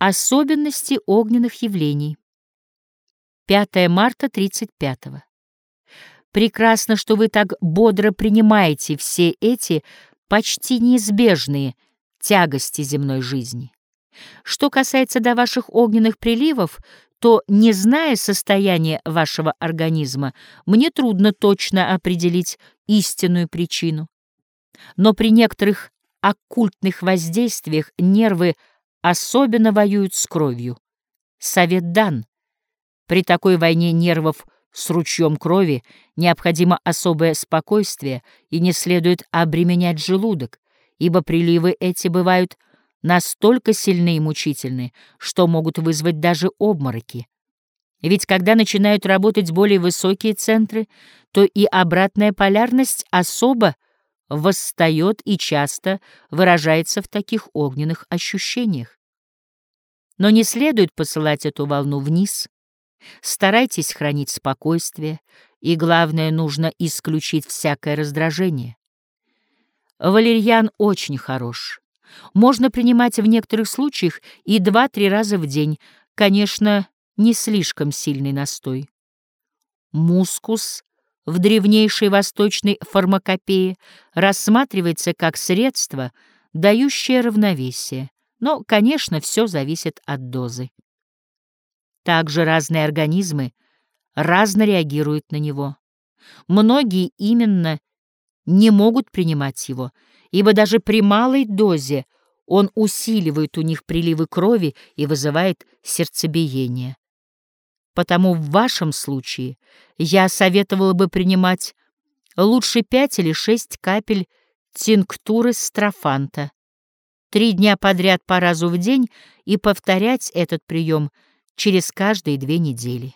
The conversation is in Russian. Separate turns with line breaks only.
Особенности огненных явлений. 5 марта 35 -го. Прекрасно, что вы так бодро принимаете все эти почти неизбежные тягости земной жизни. Что касается до ваших огненных приливов, то, не зная состояния вашего организма, мне трудно точно определить истинную причину. Но при некоторых оккультных воздействиях нервы особенно воюют с кровью. Совет дан. При такой войне нервов с ручьем крови необходимо особое спокойствие и не следует обременять желудок, ибо приливы эти бывают настолько сильны и мучительны, что могут вызвать даже обмороки. Ведь когда начинают работать более высокие центры, то и обратная полярность особо восстает и часто выражается в таких огненных ощущениях. Но не следует посылать эту волну вниз. Старайтесь хранить спокойствие, и, главное, нужно исключить всякое раздражение. Валерьян очень хорош. Можно принимать в некоторых случаях и два-три раза в день, конечно, не слишком сильный настой. Мускус в древнейшей восточной фармакопее рассматривается как средство, дающее равновесие, но, конечно, все зависит от дозы. Также разные организмы разно реагируют на него. Многие именно не могут принимать его, ибо даже при малой дозе он усиливает у них приливы крови и вызывает сердцебиение. Потому в вашем случае я советовала бы принимать лучше пять или шесть капель тинктуры строфанта. Три дня подряд по разу в день и повторять этот прием через каждые две недели.